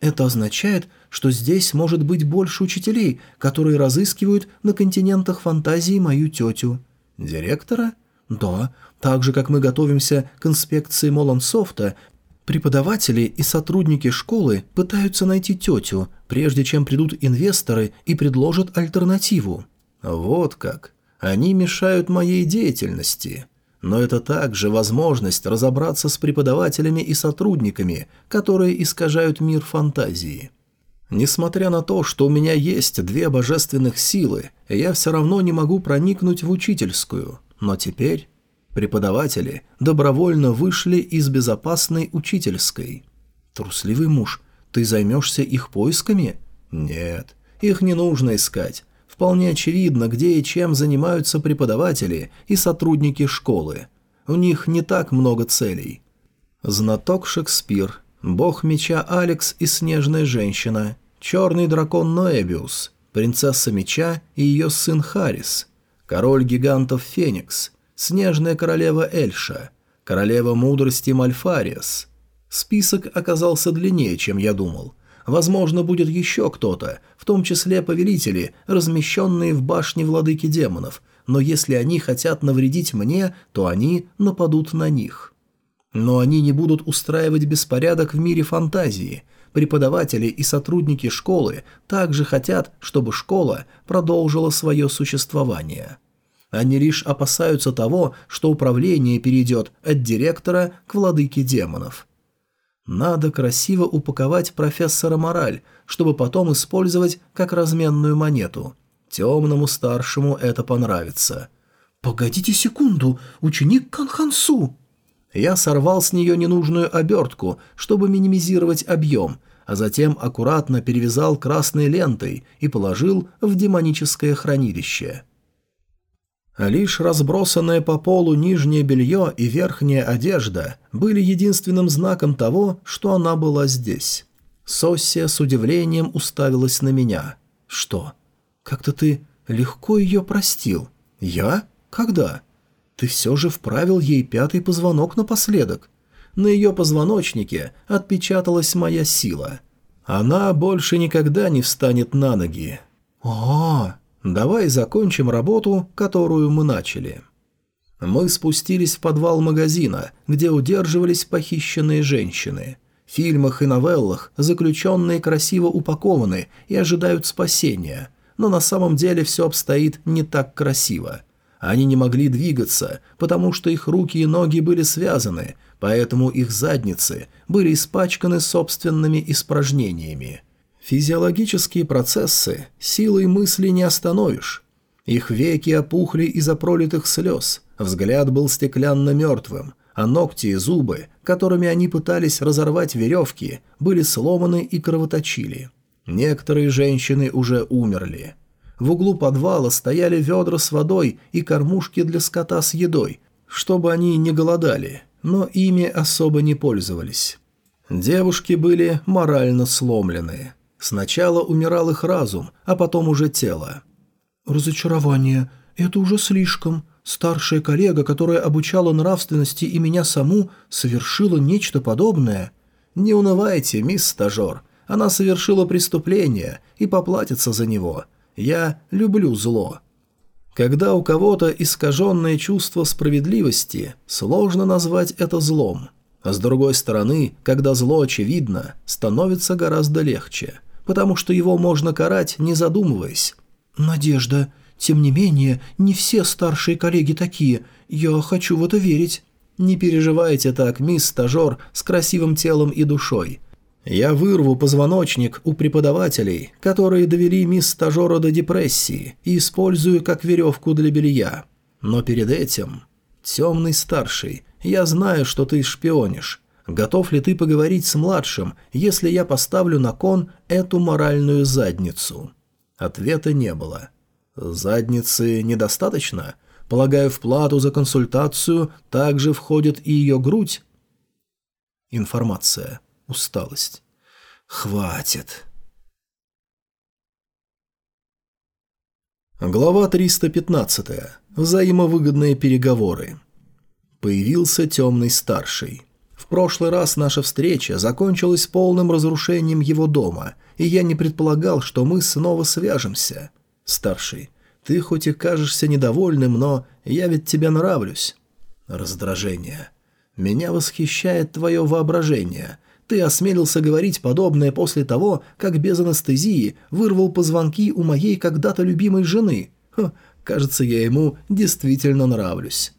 это означает, что здесь может быть больше учителей, которые разыскивают на континентах фантазии мою тетю. Директора? «Да, так же, как мы готовимся к инспекции Молансофта, преподаватели и сотрудники школы пытаются найти тетю, прежде чем придут инвесторы и предложат альтернативу». «Вот как. Они мешают моей деятельности». Но это также возможность разобраться с преподавателями и сотрудниками, которые искажают мир фантазии. Несмотря на то, что у меня есть две божественных силы, я все равно не могу проникнуть в учительскую. Но теперь преподаватели добровольно вышли из безопасной учительской. Трусливый муж, ты займешься их поисками? Нет, их не нужно искать. Вполне очевидно, где и чем занимаются преподаватели и сотрудники школы. У них не так много целей. Знаток Шекспир, бог меча Алекс и снежная женщина, черный дракон Ноэбиус, принцесса меча и ее сын Харис, король гигантов Феникс, снежная королева Эльша, королева мудрости Мальфариас. Список оказался длиннее, чем я думал – Возможно, будет еще кто-то, в том числе повелители, размещенные в башне владыки демонов, но если они хотят навредить мне, то они нападут на них. Но они не будут устраивать беспорядок в мире фантазии. Преподаватели и сотрудники школы также хотят, чтобы школа продолжила свое существование. Они лишь опасаются того, что управление перейдет от директора к владыке демонов – надо красиво упаковать профессора Мораль, чтобы потом использовать как разменную монету. Темному старшему это понравится. «Погодите секунду, ученик Канхансу!» Я сорвал с нее ненужную обертку, чтобы минимизировать объем, а затем аккуратно перевязал красной лентой и положил в демоническое хранилище. Лишь разбросанное по полу нижнее белье и верхняя одежда были единственным знаком того, что она была здесь. Соссия с удивлением уставилась на меня. «Что? Как-то ты легко ее простил. Я? Когда? Ты все же вправил ей пятый позвонок напоследок. На ее позвоночнике отпечаталась моя сила. Она больше никогда не встанет на ноги. О, Давай закончим работу, которую мы начали. Мы спустились в подвал магазина, где удерживались похищенные женщины. В фильмах и новеллах заключенные красиво упакованы и ожидают спасения, но на самом деле все обстоит не так красиво. Они не могли двигаться, потому что их руки и ноги были связаны, поэтому их задницы были испачканы собственными испражнениями. Физиологические процессы силой мысли не остановишь. Их веки опухли из-за пролитых слез, взгляд был стеклянно-мертвым, а ногти и зубы, которыми они пытались разорвать веревки, были сломаны и кровоточили. Некоторые женщины уже умерли. В углу подвала стояли ведра с водой и кормушки для скота с едой, чтобы они не голодали, но ими особо не пользовались. Девушки были морально сломлены. Сначала умирал их разум, а потом уже тело. «Разочарование. Это уже слишком. Старшая коллега, которая обучала нравственности и меня саму, совершила нечто подобное». «Не унывайте, мисс стажер. Она совершила преступление и поплатится за него. Я люблю зло». Когда у кого-то искаженное чувство справедливости, сложно назвать это злом. А с другой стороны, когда зло очевидно, становится гораздо легче – потому что его можно карать, не задумываясь. «Надежда. Тем не менее, не все старшие коллеги такие. Я хочу в это верить». «Не переживайте так, мисс стажер с красивым телом и душой. Я вырву позвоночник у преподавателей, которые довели мисс стажера до депрессии, и использую как веревку для белья. Но перед этим... Темный старший, я знаю, что ты шпионишь. Готов ли ты поговорить с младшим, если я поставлю на кон эту моральную задницу?» Ответа не было. «Задницы недостаточно? Полагаю, в плату за консультацию также входит и ее грудь?» Информация. Усталость. «Хватит». Глава 315. Взаимовыгодные переговоры. Появился темный старший. Прошлый раз наша встреча закончилась полным разрушением его дома, и я не предполагал, что мы снова свяжемся. Старший, ты хоть и кажешься недовольным, но я ведь тебе нравлюсь. Раздражение. Меня восхищает твое воображение. Ты осмелился говорить подобное после того, как без анестезии вырвал позвонки у моей когда-то любимой жены. Ха, кажется, я ему действительно нравлюсь.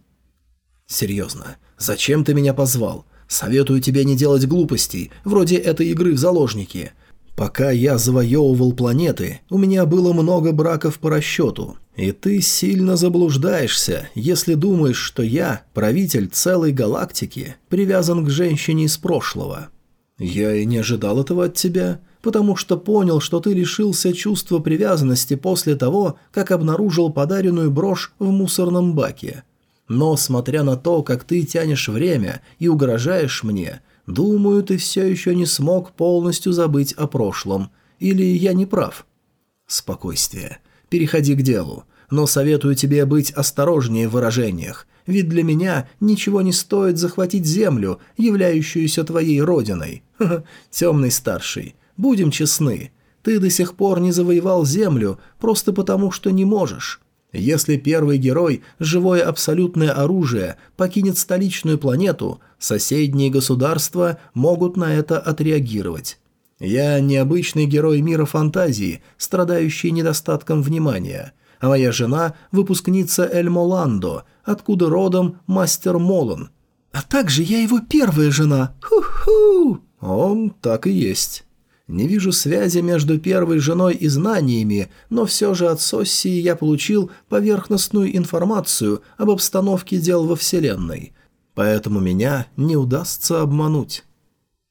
Серьезно, зачем ты меня позвал? Советую тебе не делать глупостей, вроде этой игры в заложники. Пока я завоевывал планеты, у меня было много браков по расчету, и ты сильно заблуждаешься, если думаешь, что я, правитель целой галактики, привязан к женщине из прошлого. Я и не ожидал этого от тебя, потому что понял, что ты лишился чувства привязанности после того, как обнаружил подаренную брошь в мусорном баке. Но, смотря на то, как ты тянешь время и угрожаешь мне, думаю, ты все еще не смог полностью забыть о прошлом. Или я не прав? Спокойствие. Переходи к делу. Но советую тебе быть осторожнее в выражениях, ведь для меня ничего не стоит захватить землю, являющуюся твоей родиной. Темный старший, будем честны, ты до сих пор не завоевал землю просто потому, что не можешь. Если первый герой, живое абсолютное оружие, покинет столичную планету, соседние государства могут на это отреагировать. Я необычный герой мира фантазии, страдающий недостатком внимания, а моя жена – выпускница Эльмоландо, откуда родом мастер Молон. А также я его первая жена. Ху-ху! Он так и есть. Не вижу связи между первой женой и знаниями, но все же от Соссии я получил поверхностную информацию об обстановке дел во Вселенной. Поэтому меня не удастся обмануть.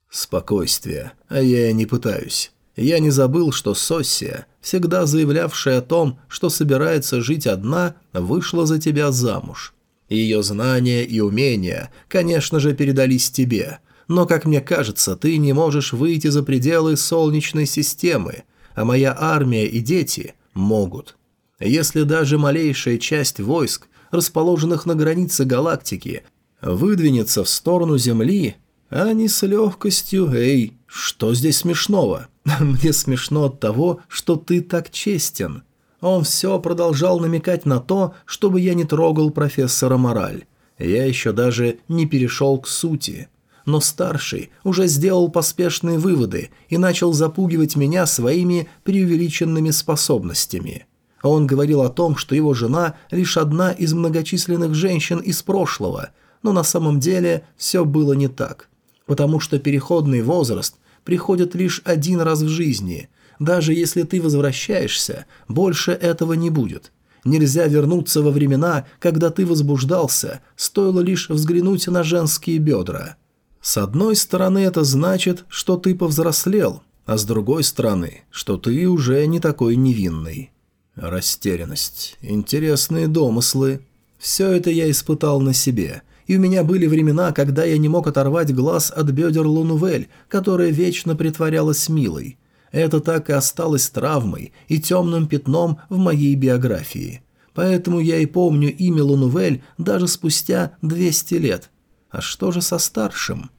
Спокойствие, а я и не пытаюсь. Я не забыл, что Соссия, всегда заявлявшая о том, что собирается жить одна, вышла за тебя замуж. Ее знания и умения, конечно же, передались тебе – но, как мне кажется, ты не можешь выйти за пределы Солнечной системы, а моя армия и дети могут. Если даже малейшая часть войск, расположенных на границе галактики, выдвинется в сторону Земли, они с легкостью... Эй, что здесь смешного? Мне смешно от того, что ты так честен. Он все продолжал намекать на то, чтобы я не трогал профессора Мораль. Я еще даже не перешел к сути но старший уже сделал поспешные выводы и начал запугивать меня своими преувеличенными способностями. Он говорил о том, что его жена лишь одна из многочисленных женщин из прошлого, но на самом деле все было не так, потому что переходный возраст приходит лишь один раз в жизни. Даже если ты возвращаешься, больше этого не будет. Нельзя вернуться во времена, когда ты возбуждался, стоило лишь взглянуть на женские бедра. С одной стороны, это значит, что ты повзрослел, а с другой стороны, что ты уже не такой невинный. Растерянность, интересные домыслы. Все это я испытал на себе, и у меня были времена, когда я не мог оторвать глаз от бедер Лунувель, которая вечно притворялась милой. Это так и осталось травмой и темным пятном в моей биографии. Поэтому я и помню имя Лунувель даже спустя 200 лет. А что же со старшим?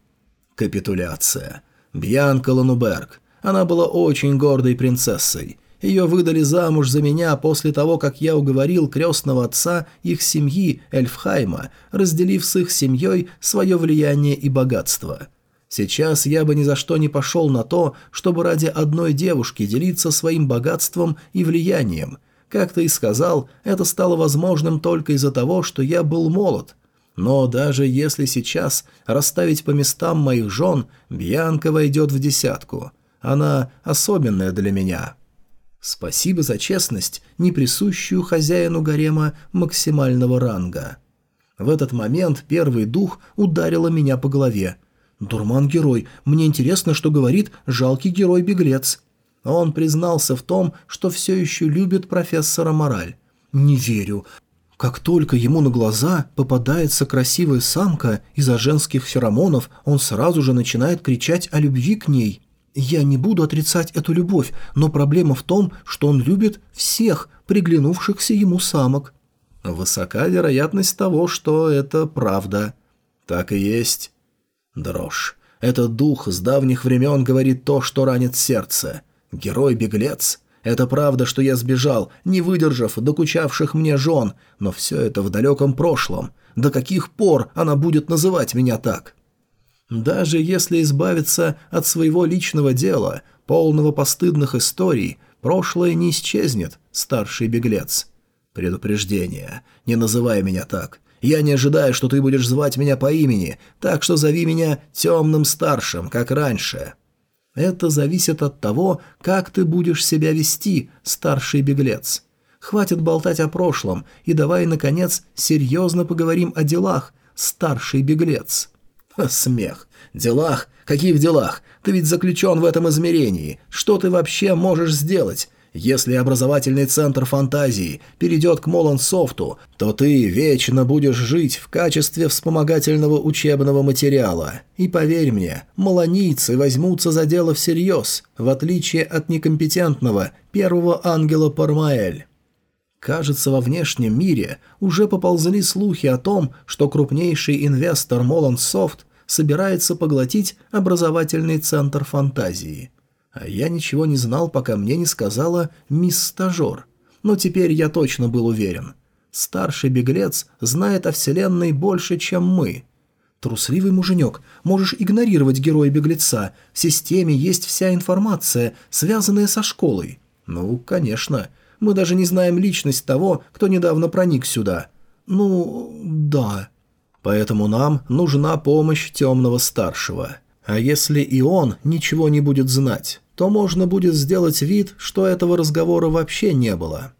Капитуляция. Бьянка Лануберг. Она была очень гордой принцессой. Ее выдали замуж за меня после того, как я уговорил крестного отца их семьи Эльфхайма, разделив с их семьей свое влияние и богатство. Сейчас я бы ни за что не пошел на то, чтобы ради одной девушки делиться своим богатством и влиянием. Как ты и сказал, это стало возможным только из-за того, что я был молод – но даже если сейчас расставить по местам моих жен, Бьянка войдет в десятку. Она особенная для меня. Спасибо за честность, не присущую хозяину гарема максимального ранга. В этот момент первый дух ударила меня по голове. «Дурман-герой, мне интересно, что говорит жалкий герой-беглец». Он признался в том, что все еще любит профессора Мораль. «Не верю. Как только ему на глаза попадается красивая самка из-за женских феромонов, он сразу же начинает кричать о любви к ней. Я не буду отрицать эту любовь, но проблема в том, что он любит всех приглянувшихся ему самок. Высока вероятность того, что это правда. Так и есть. Дрожь. Этот дух с давних времен говорит то, что ранит сердце. Герой-беглец. Это правда, что я сбежал, не выдержав докучавших мне жен, но все это в далеком прошлом. До каких пор она будет называть меня так? Даже если избавиться от своего личного дела, полного постыдных историй, прошлое не исчезнет, старший беглец. Предупреждение. Не называй меня так. Я не ожидаю, что ты будешь звать меня по имени, так что зови меня темным старшим, как раньше. Это зависит от того, как ты будешь себя вести, старший беглец. Хватит болтать о прошлом, и давай, наконец, серьезно поговорим о делах, старший беглец. Смех. Делах? Каких делах? Ты ведь заключен в этом измерении. Что ты вообще можешь сделать? Если образовательный центр фантазии перейдет к Молансофту, то ты вечно будешь жить в качестве вспомогательного учебного материала. И поверь мне, малонийцы возьмутся за дело всерьез, в отличие от некомпетентного первого ангела Пармаэль. Кажется, во внешнем мире уже поползли слухи о том, что крупнейший инвестор Молансофт собирается поглотить образовательный центр фантазии. А я ничего не знал, пока мне не сказала мисс Стажер. Но теперь я точно был уверен. Старший беглец знает о Вселенной больше, чем мы. Трусливый муженек, можешь игнорировать героя-беглеца. В системе есть вся информация, связанная со школой. Ну, конечно. Мы даже не знаем личность того, кто недавно проник сюда. Ну, да. Поэтому нам нужна помощь темного старшего. А если и он ничего не будет знать? То можно будет сделать вид, что этого разговора вообще не было.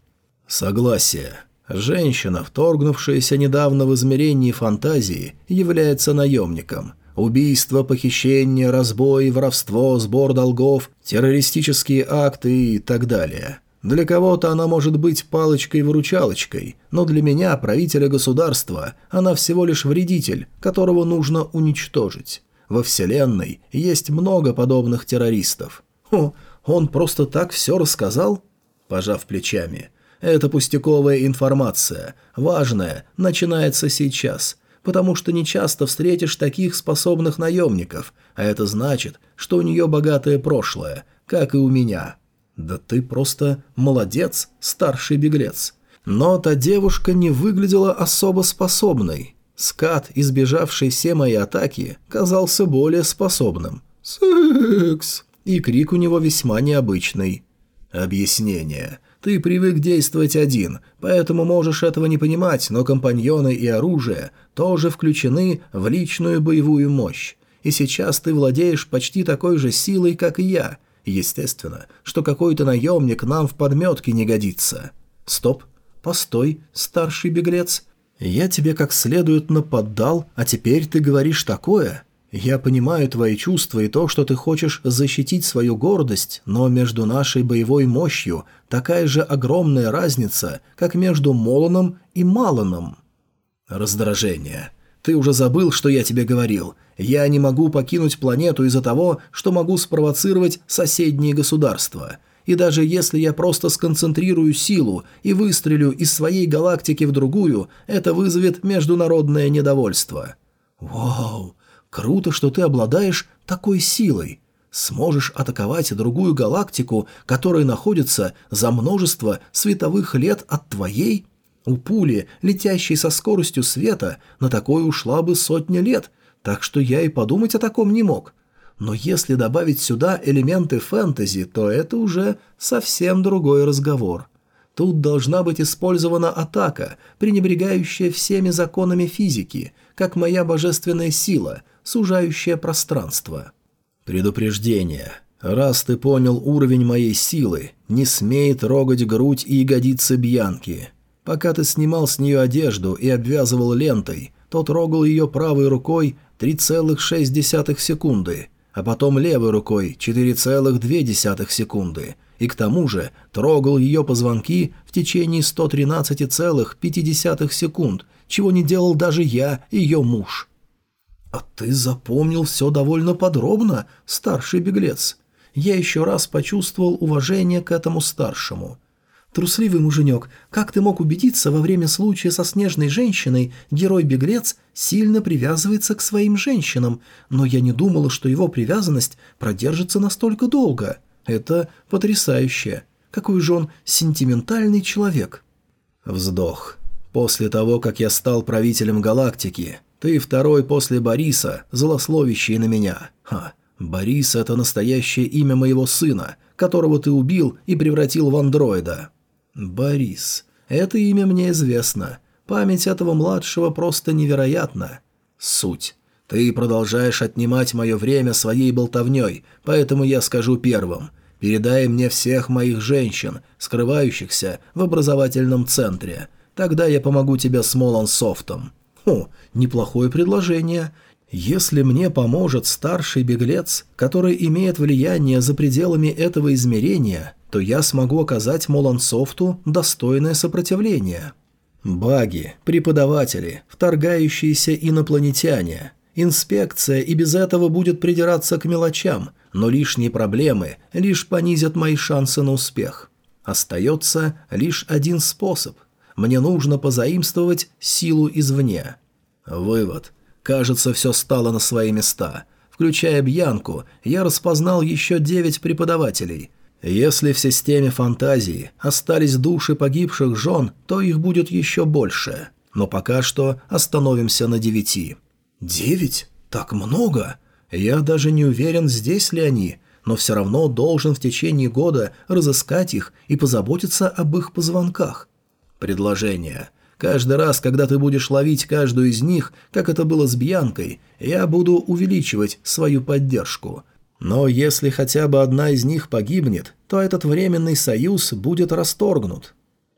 Согласие. Женщина, вторгнувшаяся недавно в измерении фантазии, является наемником. Убийство, похищение, разбой, воровство, сбор долгов, террористические акты и так далее. Для кого-то она может быть палочкой-выручалочкой, но для меня, правителя государства, она всего лишь вредитель, которого нужно уничтожить. Во Вселенной есть много подобных террористов. «О, он просто так все рассказал?» Пожав плечами. «Это пустяковая информация. Важная. Начинается сейчас. Потому что не часто встретишь таких способных наемников, а это значит, что у нее богатое прошлое, как и у меня». «Да ты просто молодец, старший беглец». Но та девушка не выглядела особо способной. Скат, избежавший все мои атаки, казался более способным. «Секс!» И крик у него весьма необычный. Объяснение. Ты привык действовать один, поэтому можешь этого не понимать, но компаньоны и оружие тоже включены в личную боевую мощь. И сейчас ты владеешь почти такой же силой, как и я. Естественно, что какой-то наемник нам в подметке не годится. Стоп. Постой, старший беглец. Я тебе как следует наподдал, а теперь ты говоришь такое? Я понимаю твои чувства и то, что ты хочешь защитить свою гордость, но между нашей боевой мощью такая же огромная разница, как между Молоном и Малоном. Раздражение. Ты уже забыл, что я тебе говорил. Я не могу покинуть планету из-за того, что могу спровоцировать соседние государства. И даже если я просто сконцентрирую силу и выстрелю из своей галактики в другую, это вызовет международное недовольство. Вау! Круто, что ты обладаешь такой силой. Сможешь атаковать другую галактику, которая находится за множество световых лет от твоей? У пули, летящей со скоростью света, на такое ушла бы сотня лет, так что я и подумать о таком не мог. Но если добавить сюда элементы фэнтези, то это уже совсем другой разговор. Тут должна быть использована атака, пренебрегающая всеми законами физики, как моя божественная сила – сужающее пространство. Предупреждение. Раз ты понял уровень моей силы, не смей трогать грудь и ягодицы Бьянки. Пока ты снимал с нее одежду и обвязывал лентой, то трогал ее правой рукой 3,6 секунды, а потом левой рукой 4,2 секунды, и к тому же трогал ее позвонки в течение 113,5 секунд, чего не делал даже я, ее муж. «А ты запомнил все довольно подробно, старший беглец». Я еще раз почувствовал уважение к этому старшему. «Трусливый муженек, как ты мог убедиться, во время случая со снежной женщиной герой-беглец сильно привязывается к своим женщинам, но я не думала, что его привязанность продержится настолько долго. Это потрясающе. Какой же он сентиментальный человек. Вздох. После того, как я стал правителем галактики, ты второй после Бориса, злословящий на меня. Ха, Борис — это настоящее имя моего сына, которого ты убил и превратил в андроида. Борис. Это имя мне известно. Память этого младшего просто невероятна. Суть. Ты продолжаешь отнимать мое время своей болтовней, поэтому я скажу первым. Передай мне всех моих женщин, скрывающихся в образовательном центре. Тогда я помогу тебе с Молансофтом». «Хм, неплохое предложение. Если мне поможет старший беглец, который имеет влияние за пределами этого измерения, то я смогу оказать Молансофту достойное сопротивление». Баги, преподаватели, вторгающиеся инопланетяне. Инспекция и без этого будет придираться к мелочам, но лишние проблемы лишь понизят мои шансы на успех. Остается лишь один способ. Мне нужно позаимствовать силу извне. Вывод. Кажется, все стало на свои места. Включая Бьянку, я распознал еще девять преподавателей. Если в системе фантазии остались души погибших жен, то их будет еще больше. Но пока что остановимся на девяти. «Девять? Так много? Я даже не уверен, здесь ли они, но все равно должен в течение года разыскать их и позаботиться об их позвонках». Предложение. Каждый раз, когда ты будешь ловить каждую из них, как это было с Бьянкой, я буду увеличивать свою поддержку. Но если хотя бы одна из них погибнет, то этот временный союз будет расторгнут.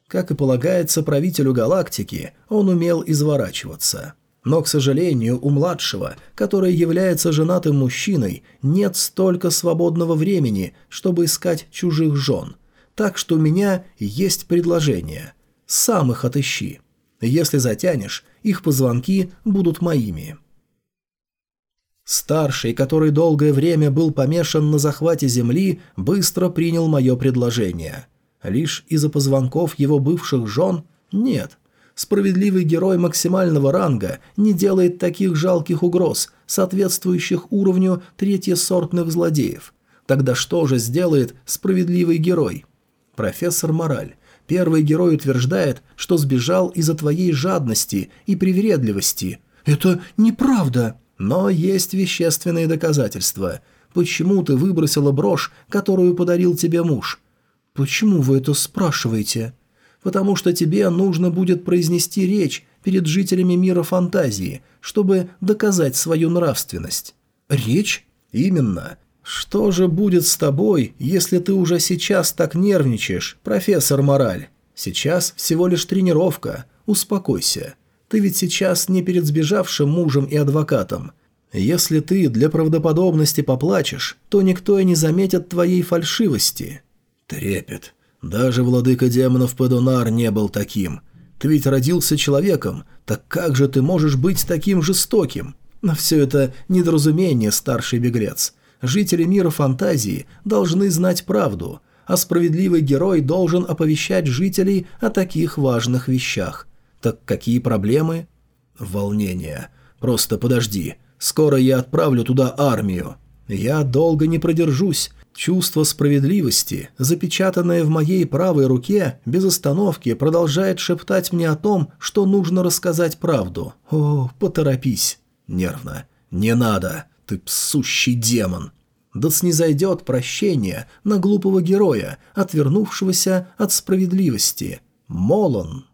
Как и полагается правителю галактики, он умел изворачиваться. Но, к сожалению, у младшего, который является женатым мужчиной, нет столько свободного времени, чтобы искать чужих жен. Так что у меня есть предложение. Сам их отыщи. Если затянешь, их позвонки будут моими. Старший, который долгое время был помешан на захвате земли, быстро принял мое предложение. Лишь из-за позвонков его бывших жен? Нет. Справедливый герой максимального ранга не делает таких жалких угроз, соответствующих уровню третьесортных злодеев. Тогда что же сделает справедливый герой? Профессор Мораль. Первый герой утверждает, что сбежал из-за твоей жадности и привередливости. Это неправда. Но есть вещественные доказательства. Почему ты выбросила брошь, которую подарил тебе муж? Почему вы это спрашиваете? Потому что тебе нужно будет произнести речь перед жителями мира фантазии, чтобы доказать свою нравственность. Речь? Именно. Что же будет с тобой, если ты уже сейчас так нервничаешь, профессор Мораль? Сейчас всего лишь тренировка. Успокойся. Ты ведь сейчас не перед сбежавшим мужем и адвокатом. Если ты для правдоподобности поплачешь, то никто и не заметит твоей фальшивости. Трепет. Даже владыка демонов Падонар не был таким. Ты ведь родился человеком, так как же ты можешь быть таким жестоким? Но все это недоразумение, старший беглец. Жители мира фантазии должны знать правду, а справедливый герой должен оповещать жителей о таких важных вещах. Так какие проблемы? Волнение. Просто подожди. Скоро я отправлю туда армию. Я долго не продержусь. Чувство справедливости, запечатанное в моей правой руке, без остановки продолжает шептать мне о том, что нужно рассказать правду. О, поторопись. Нервно. Не надо. Ты псущий демон. Да снизойдет прощение на глупого героя, отвернувшегося от справедливости. Молон.